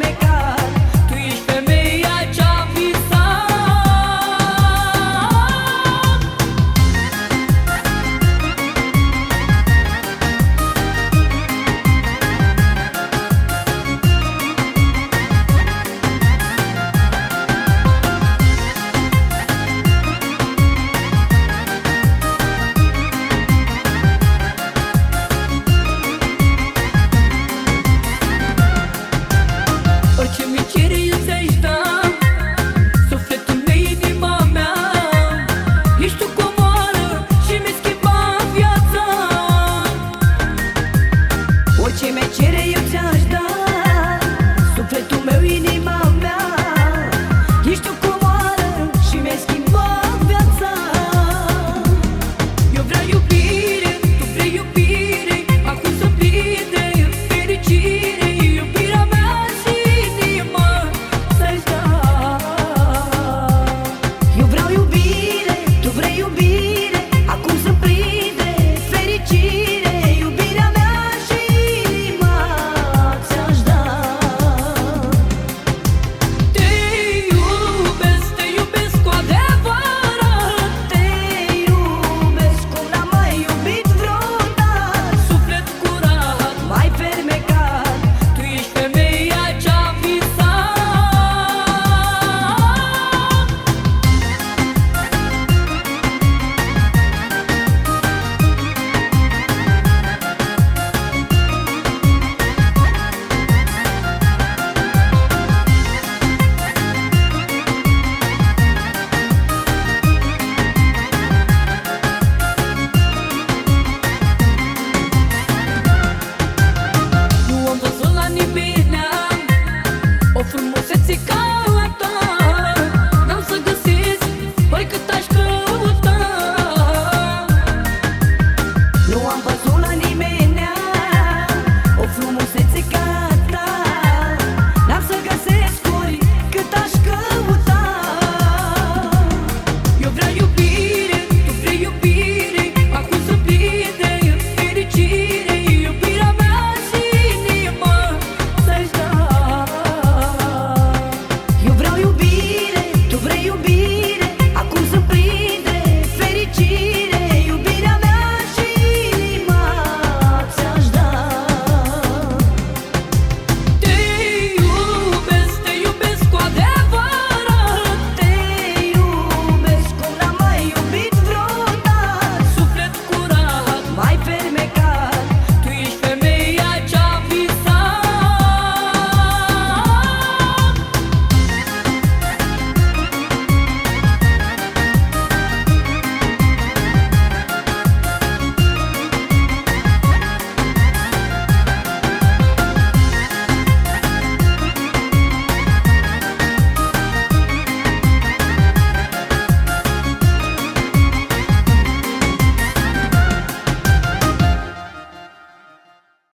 make up.